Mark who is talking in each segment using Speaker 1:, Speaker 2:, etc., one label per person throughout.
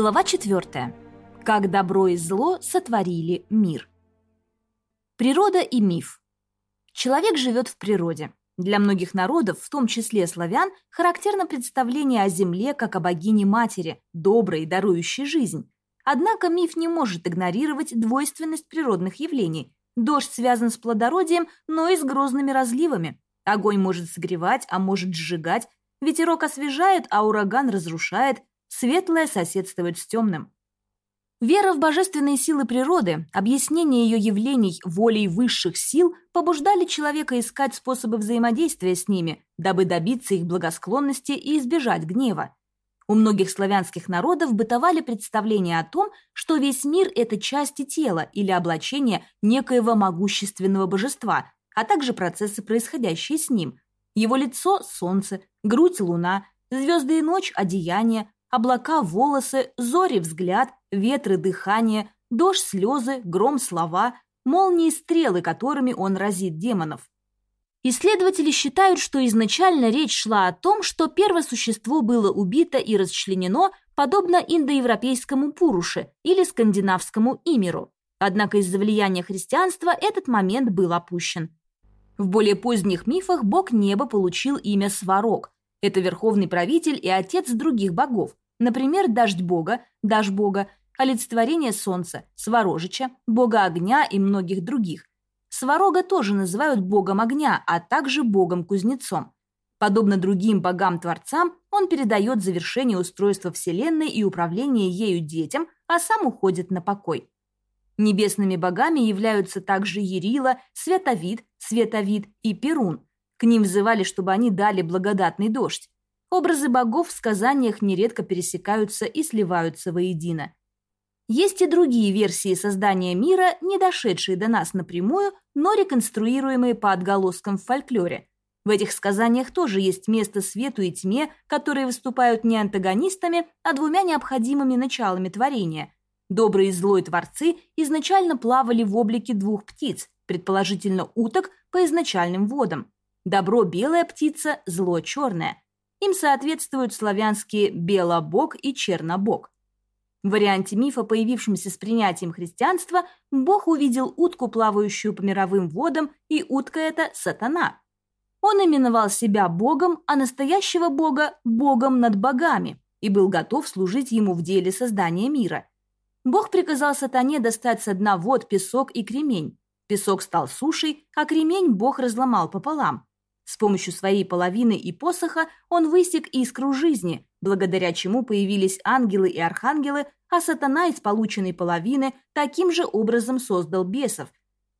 Speaker 1: Глава 4. Как добро и зло сотворили мир. Природа и миф. Человек живет в природе. Для многих народов, в том числе славян, характерно представление о земле как о богине-матери, доброй и дарующей жизнь. Однако миф не может игнорировать двойственность природных явлений. Дождь связан с плодородием, но и с грозными разливами. Огонь может согревать, а может сжигать. Ветерок освежает, а ураган разрушает. Светлое соседствует с темным. Вера в божественные силы природы, объяснение ее явлений волей высших сил побуждали человека искать способы взаимодействия с ними, дабы добиться их благосклонности и избежать гнева. У многих славянских народов бытовали представления о том, что весь мир – это части тела или облачение некоего могущественного божества, а также процессы, происходящие с ним. Его лицо – солнце, грудь – луна, звезды и ночь – одеяние, Облака – волосы, зори – взгляд, ветры – дыхание, дождь – слезы, гром – слова, молнии – стрелы, которыми он разит демонов. Исследователи считают, что изначально речь шла о том, что первое существо было убито и расчленено, подобно индоевропейскому Пуруше или скандинавскому Имеру. Однако из-за влияния христианства этот момент был опущен. В более поздних мифах бог неба получил имя Сварог – это верховный правитель и отец других богов, например, дождь бога, дождь бога, олицетворение солнца, Сварожича, бога огня и многих других. Сварога тоже называют богом огня, а также богом-кузнецом. Подобно другим богам-творцам, он передает завершение устройства Вселенной и управление ею детям, а сам уходит на покой. Небесными богами являются также Ерила, Световид, Световид и Перун – к ним взывали, чтобы они дали благодатный дождь. Образы богов в сказаниях нередко пересекаются и сливаются воедино. Есть и другие версии создания мира, не дошедшие до нас напрямую, но реконструируемые по отголоскам в фольклоре. В этих сказаниях тоже есть место свету и тьме, которые выступают не антагонистами, а двумя необходимыми началами творения. Добрые и злой творцы изначально плавали в облике двух птиц, предположительно уток по изначальным водам. Добро – белая птица, зло – черная. Им соответствуют славянские белобог и чернобог. В варианте мифа, появившемся с принятием христианства, Бог увидел утку, плавающую по мировым водам, и утка это – сатана. Он именовал себя Богом, а настоящего Бога – Богом над богами, и был готов служить ему в деле создания мира. Бог приказал сатане достать со дна вод песок и кремень. Песок стал сушей, а кремень Бог разломал пополам. С помощью своей половины и посоха он высек искру жизни, благодаря чему появились ангелы и архангелы, а сатана из полученной половины таким же образом создал бесов.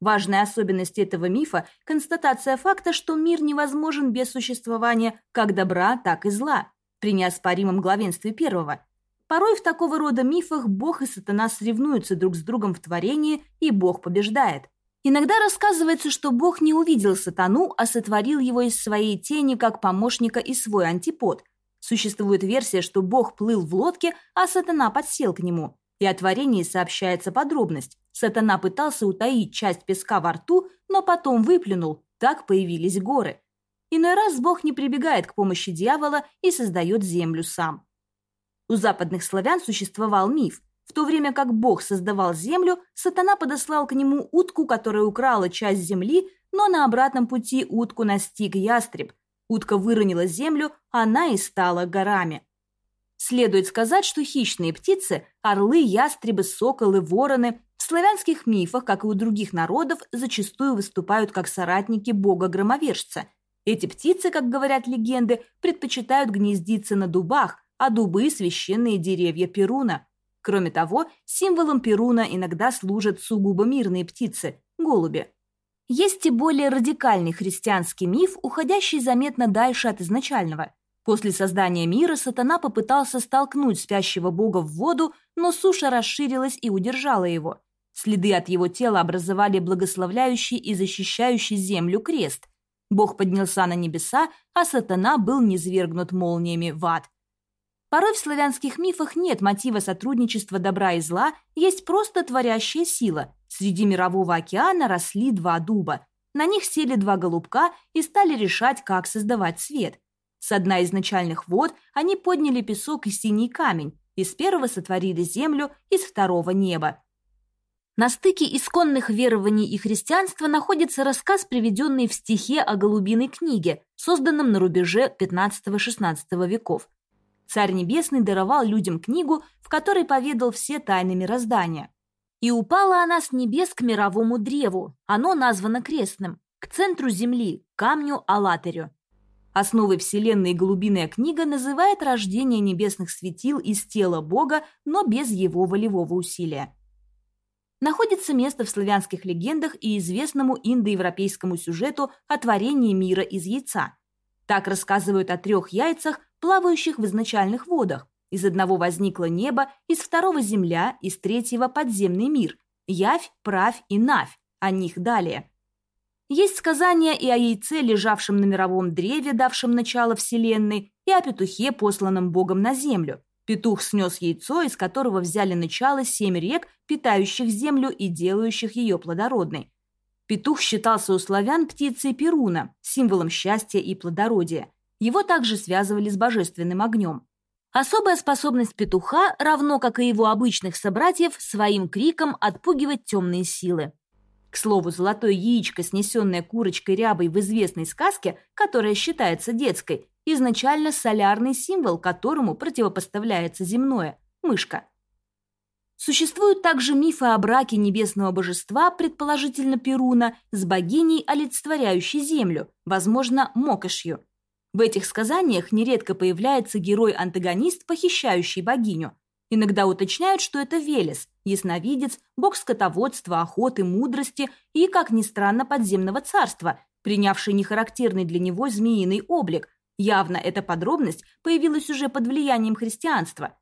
Speaker 1: Важная особенность этого мифа – констатация факта, что мир невозможен без существования как добра, так и зла, при неоспоримом главенстве первого. Порой в такого рода мифах Бог и сатана соревнуются друг с другом в творении, и Бог побеждает. Иногда рассказывается, что Бог не увидел сатану, а сотворил его из своей тени как помощника и свой антипод. Существует версия, что Бог плыл в лодке, а сатана подсел к нему. И о творении сообщается подробность. Сатана пытался утаить часть песка во рту, но потом выплюнул. Так появились горы. Иной раз Бог не прибегает к помощи дьявола и создает землю сам. У западных славян существовал миф – в то время как Бог создавал землю, сатана подослал к нему утку, которая украла часть земли, но на обратном пути утку настиг ястреб. Утка выронила землю, она и стала горами. Следует сказать, что хищные птицы – орлы, ястребы, соколы, вороны – в славянских мифах, как и у других народов, зачастую выступают как соратники бога-громовержца. Эти птицы, как говорят легенды, предпочитают гнездиться на дубах, а дубы – священные деревья Перуна – Кроме того, символом Перуна иногда служат сугубо мирные птицы – голуби. Есть и более радикальный христианский миф, уходящий заметно дальше от изначального. После создания мира сатана попытался столкнуть спящего бога в воду, но суша расширилась и удержала его. Следы от его тела образовали благословляющий и защищающий землю крест. Бог поднялся на небеса, а сатана был низвергнут молниями в ад. Порой в славянских мифах нет мотива сотрудничества добра и зла, есть просто творящая сила. Среди мирового океана росли два дуба. На них сели два голубка и стали решать, как создавать свет. С дна изначальных вод они подняли песок и синий камень. Из первого сотворили землю, из второго – небо. На стыке исконных верований и христианства находится рассказ, приведенный в стихе о голубиной книге, созданном на рубеже XV-XVI веков. Царь Небесный даровал людям книгу, в которой поведал все тайны мироздания. И упала она с небес к мировому древу, оно названо крестным, к центру земли, камню Алатырю. Основой Вселенной голубиная книга называет рождение небесных светил из тела Бога, но без его волевого усилия находится место в славянских легендах и известному индоевропейскому сюжету о творении мира из яйца. Так рассказывают о трех яйцах, плавающих в изначальных водах. Из одного возникло небо, из второго – земля, из третьего – подземный мир. Явь, правь и навь. О них далее. Есть сказания и о яйце, лежавшем на мировом древе, давшем начало Вселенной, и о петухе, посланном Богом на землю. Петух снес яйцо, из которого взяли начало семь рек, питающих землю и делающих ее плодородной. Петух считался у славян птицей Перуна, символом счастья и плодородия. Его также связывали с божественным огнем. Особая способность петуха, равно как и его обычных собратьев, своим криком отпугивать темные силы. К слову, золотое яичко, снесенное курочкой рябой в известной сказке, которая считается детской, изначально солярный символ, которому противопоставляется земное – мышка. Существуют также мифы о браке небесного божества, предположительно Перуна, с богиней, олицетворяющей землю, возможно, Мокошью. В этих сказаниях нередко появляется герой-антагонист, похищающий богиню. Иногда уточняют, что это Велес, ясновидец, бог скотоводства, охоты, мудрости и, как ни странно, подземного царства, принявший нехарактерный для него змеиный облик, Явно эта подробность появилась уже под влиянием христианства.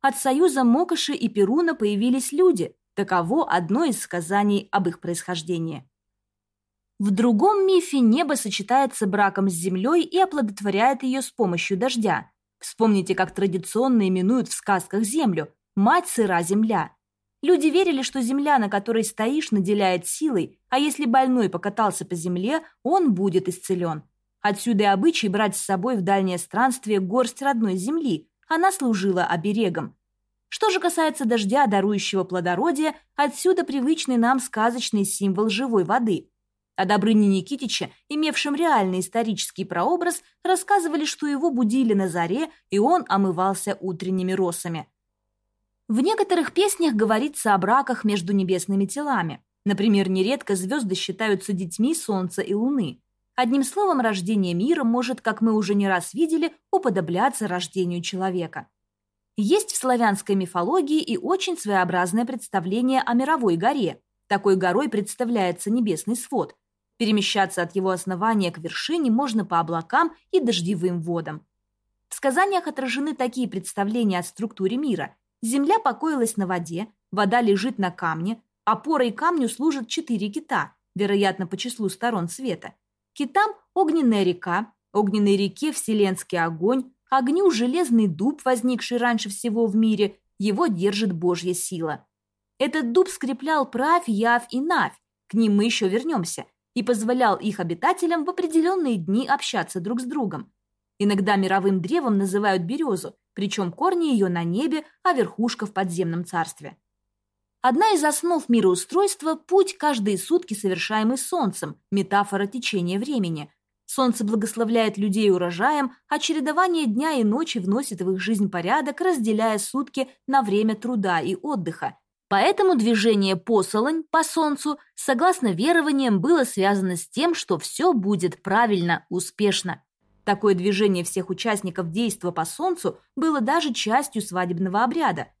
Speaker 1: От союза Мокоши и Перуна появились люди. Таково одно из сказаний об их происхождении. В другом мифе небо сочетается браком с землей и оплодотворяет ее с помощью дождя. Вспомните, как традиционно именуют в сказках землю – мать сыра земля. Люди верили, что земля, на которой стоишь, наделяет силой, а если больной покатался по земле, он будет исцелен – Отсюда и обычай брать с собой в дальнее странствие горсть родной земли. Она служила оберегом. Что же касается дождя, дарующего плодородие, отсюда привычный нам сказочный символ живой воды. О Добрыне Никитиче, имевшем реальный исторический прообраз, рассказывали, что его будили на заре, и он омывался утренними росами. В некоторых песнях говорится о браках между небесными телами. Например, нередко звезды считаются детьми Солнца и Луны. Одним словом, рождение мира может, как мы уже не раз видели, уподобляться рождению человека. Есть в славянской мифологии и очень своеобразное представление о мировой горе. Такой горой представляется небесный свод. Перемещаться от его основания к вершине можно по облакам и дождевым водам. В сказаниях отражены такие представления о структуре мира. Земля покоилась на воде, вода лежит на камне, опорой камню служат четыре кита, вероятно, по числу сторон света – Китам огненная река, огненной реке вселенский огонь, огню железный дуб, возникший раньше всего в мире, его держит Божья сила. Этот дуб скреплял правь, явь и навь, к ним мы еще вернемся, и позволял их обитателям в определенные дни общаться друг с другом. Иногда мировым древом называют березу, причем корни ее на небе, а верхушка в подземном царстве. Одна из основ мироустройства – путь каждые сутки, совершаемый Солнцем, метафора течения времени. Солнце благословляет людей урожаем, а чередование дня и ночи вносит в их жизнь порядок, разделяя сутки на время труда и отдыха. Поэтому движение посолонь по Солнцу, согласно верованиям, было связано с тем, что все будет правильно, успешно. Такое движение всех участников действа по Солнцу было даже частью свадебного обряда –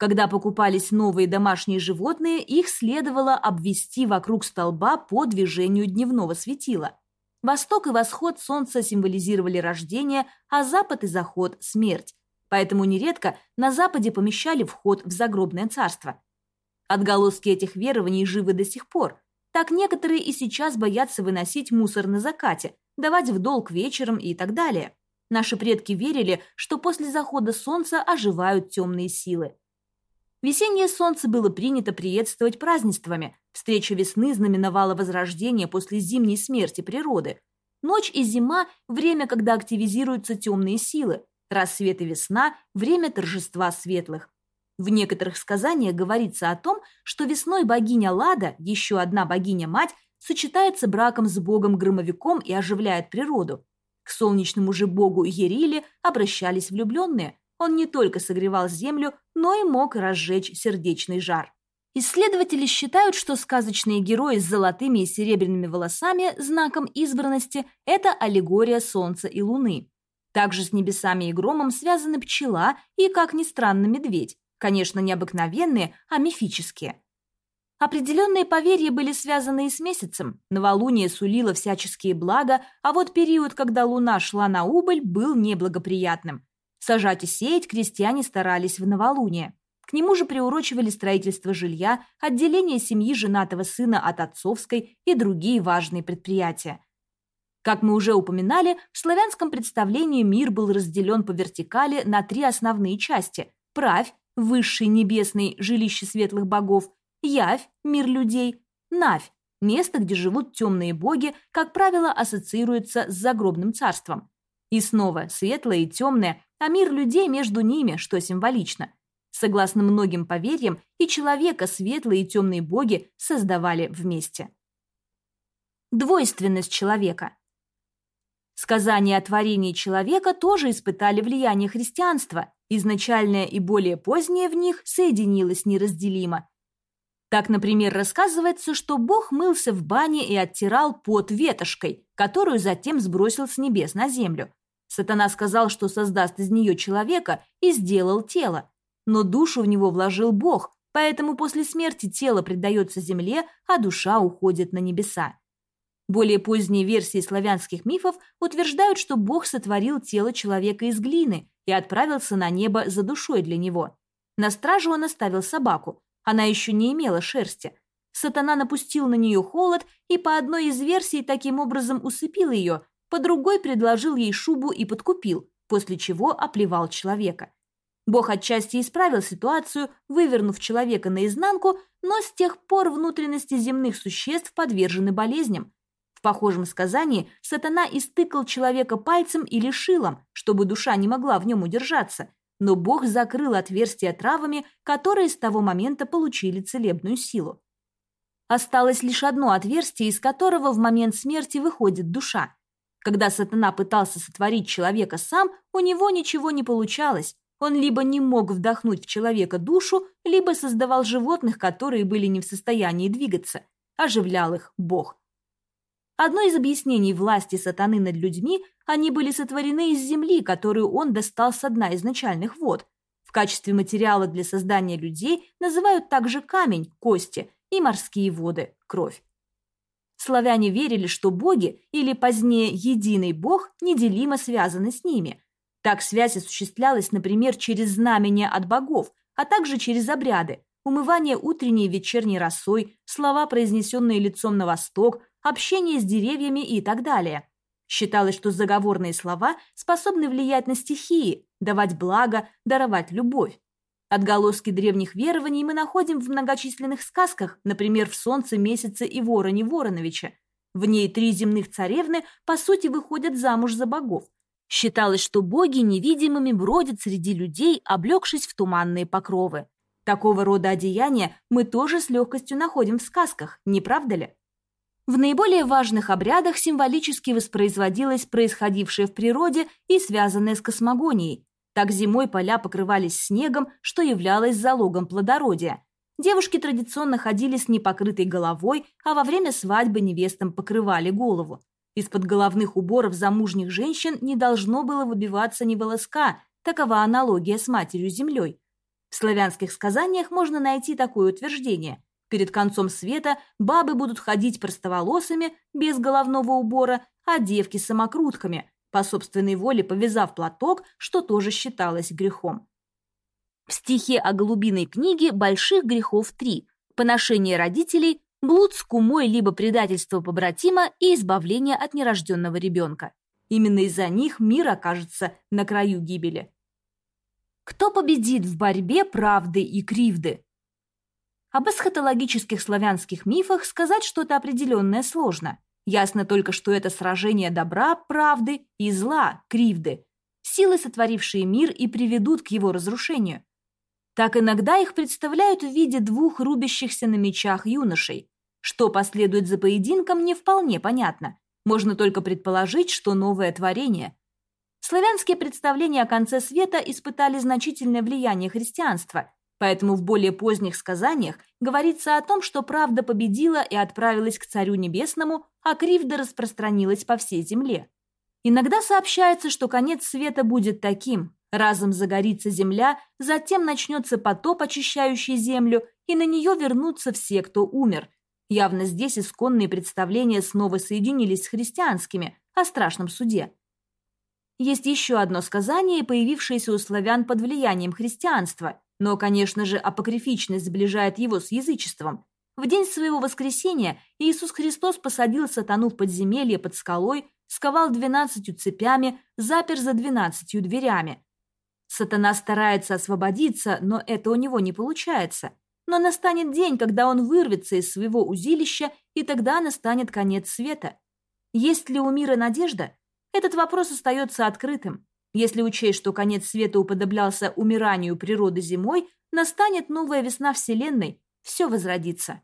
Speaker 1: когда покупались новые домашние животные, их следовало обвести вокруг столба по движению дневного светила. Восток и восход солнца символизировали рождение, а запад и заход – смерть. Поэтому нередко на западе помещали вход в загробное царство. Отголоски этих верований живы до сих пор. Так некоторые и сейчас боятся выносить мусор на закате, давать в долг вечером и так далее. Наши предки верили, что после захода солнца оживают темные силы. Весеннее солнце было принято приветствовать празднествами. Встреча весны знаменовала возрождение после зимней смерти природы. Ночь и зима – время, когда активизируются темные силы. Рассвет и весна – время торжества светлых. В некоторых сказаниях говорится о том, что весной богиня Лада, еще одна богиня-мать, сочетается браком с богом-громовиком и оживляет природу. К солнечному же богу Ериле обращались влюбленные. Он не только согревал землю, но и мог разжечь сердечный жар. Исследователи считают, что сказочные герои с золотыми и серебряными волосами, знаком избранности, это аллегория Солнца и Луны. Также с небесами и громом связаны пчела и, как ни странно, медведь. Конечно, не обыкновенные, а мифические. Определенные поверья были связаны и с месяцем. Новолуние сулило всяческие блага, а вот период, когда луна шла на убыль, был неблагоприятным. Сажать и сеять крестьяне старались в новолуние. К нему же приурочивали строительство жилья, отделение семьи женатого сына от отцовской и другие важные предприятия. Как мы уже упоминали, в славянском представлении мир был разделен по вертикали на три основные части – правь, высший небесный жилище светлых богов, явь, мир людей, навь, место, где живут темные боги, как правило, ассоциируется с загробным царством. И снова светлое и темное, а мир людей между ними, что символично. Согласно многим поверьям, и человека светлые и темные боги создавали вместе. Двойственность человека. Сказания о творении человека тоже испытали влияние христианства, изначальное и более позднее в них соединилось неразделимо. Так, например, рассказывается, что Бог мылся в бане и оттирал пот ветошкой, которую затем сбросил с небес на землю. Сатана сказал, что создаст из нее человека и сделал тело. Но душу в него вложил Бог, поэтому после смерти тело предается земле, а душа уходит на небеса. Более поздние версии славянских мифов утверждают, что Бог сотворил тело человека из глины и отправился на небо за душой для него. На стражу он оставил собаку, она еще не имела шерсти. Сатана напустил на нее холод и по одной из версий таким образом усыпил ее, по другой предложил ей шубу и подкупил, после чего оплевал человека. Бог отчасти исправил ситуацию, вывернув человека наизнанку, но с тех пор внутренности земных существ подвержены болезням. В похожем сказании сатана истыкал человека пальцем или шилом, чтобы душа не могла в нем удержаться – но Бог закрыл отверстия травами, которые с того момента получили целебную силу. Осталось лишь одно отверстие, из которого в момент смерти выходит душа. Когда сатана пытался сотворить человека сам, у него ничего не получалось. Он либо не мог вдохнуть в человека душу, либо создавал животных, которые были не в состоянии двигаться. Оживлял их Бог. Одно из объяснений власти сатаны над людьми – они были сотворены из земли, которую он достал с дна изначальных вод. В качестве материала для создания людей называют также камень, кости и морские воды, кровь. Славяне верили, что боги, или позднее единый бог, неделимо связаны с ними. Так связь осуществлялась, например, через знамения от богов, а также через обряды, умывание утренней и вечерней росой, слова, произнесенные лицом на восток, общение с деревьями и так далее. Считалось, что заговорные слова способны влиять на стихии, давать благо, даровать любовь. Отголоски древних верований мы находим в многочисленных сказках, например, в «Солнце, месяце» и «Вороне Вороновича». В ней три земных царевны, по сути, выходят замуж за богов. Считалось, что боги невидимыми бродят среди людей, облегшись в туманные покровы. Такого рода одеяния мы тоже с легкостью находим в сказках, не правда ли? В наиболее важных обрядах символически воспроизводилось происходившее в природе и связанное с космогонией. Так зимой поля покрывались снегом, что являлось залогом плодородия. Девушки традиционно ходили с непокрытой головой, а во время свадьбы невестам покрывали голову. Из-под головных уборов замужних женщин не должно было выбиваться ни волоска, такова аналогия с матерью-землей. В славянских сказаниях можно найти такое утверждение – Перед концом света бабы будут ходить простоволосыми, без головного убора, а девки самокрутками, по собственной воле повязав платок, что тоже считалось грехом. В стихе о голубиной книге больших грехов три – поношение родителей, блуд с кумой либо предательство побратима и избавление от нерожденного ребенка. Именно из-за них мир окажется на краю гибели. Кто победит в борьбе правды и кривды? Об эсхатологических славянских мифах сказать что-то определенное сложно. Ясно только, что это сражение добра, правды и зла, кривды. силы, сотворившие мир, и приведут к его разрушению. Так иногда их представляют в виде двух рубящихся на мечах юношей. Что последует за поединком, не вполне понятно. Можно только предположить, что новое творение. Славянские представления о конце света испытали значительное влияние христианства, поэтому в более поздних сказаниях говорится о том, что правда победила и отправилась к Царю Небесному, а кривда распространилась по всей земле. Иногда сообщается, что конец света будет таким. Разом загорится земля, затем начнется потоп, очищающий землю, и на нее вернутся все, кто умер. Явно здесь исконные представления снова соединились с христианскими о страшном суде. Есть еще одно сказание, появившееся у славян под влиянием христианства, но, конечно же, апокрифичность сближает его с язычеством. В день своего воскресения Иисус Христос посадил сатану в подземелье под скалой, сковал двенадцатью цепями, запер за двенадцатью дверями. Сатана старается освободиться, но это у него не получается. Но настанет день, когда он вырвется из своего узилища, и тогда настанет конец света. Есть ли у мира надежда? Этот вопрос остается открытым. Если учесть, что конец света уподоблялся умиранию природы зимой, настанет новая весна Вселенной, все возродится.